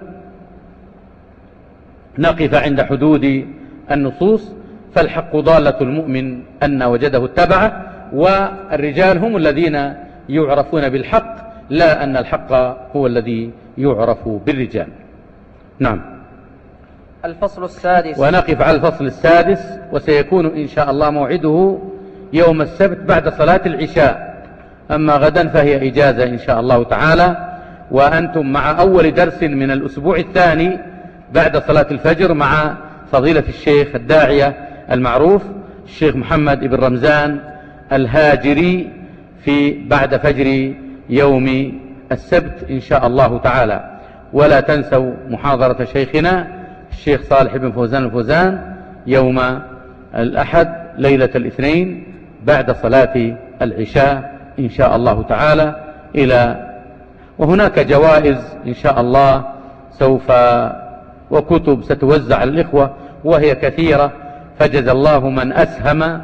نقف عند حدود النصوص فالحق ضالة المؤمن أن وجده اتبعه والرجال هم الذين يعرفون بالحق لا أن الحق هو الذي يعرف بالرجال. نعم. الفصل السادس. ونقف على الفصل السادس وسيكون إن شاء الله موعده يوم السبت بعد صلاة العشاء. أما غدا فهي إجازة إن شاء الله تعالى وأنتم مع أول درس من الأسبوع الثاني بعد صلاة الفجر مع فضيلة الشيخ الداعية المعروف الشيخ محمد بن رمزان الهاجري في بعد فجر يوم السبت إن شاء الله تعالى. ولا تنسوا محاضرة شيخنا الشيخ صالح بن فوزان الفوزان يوم الأحد ليلة الاثنين بعد صلاة العشاء إن شاء الله تعالى إلى وهناك جوائز إن شاء الله سوف وكتب ستوزع على الإخوة وهي كثيرة فجزى الله من أسهم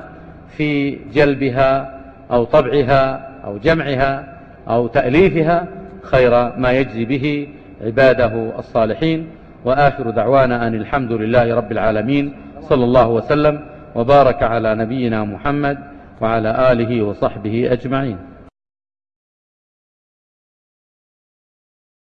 في جلبها أو طبعها أو جمعها أو تأليفها خير ما يجزي به عباده الصالحين. وآخر دعوانا أن الحمد لله رب العالمين صلى الله وسلم وبارك على نبينا محمد وعلى آله وصحبه أجمعين.